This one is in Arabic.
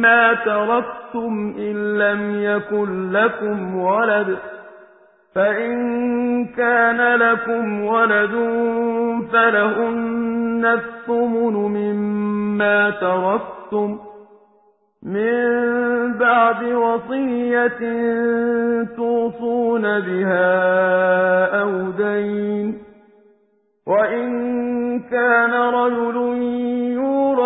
مِمَّا تَرَكْتُمْ إِن لَّمْ يَكُن لَّكُمْ وَلَدٌ ۚ فَإِن كَانَ لَكُمْ وَلَدٌ فَلَهُنَّ الثُّمُنُ مِمَّا تَرَكْتُم مِّن بَعْدِ وَصِيَّةٍ تُوصُونَ بِهَا أَوْ دَيْنٍ ۗ وَإِن كَانَ رَجُلٌ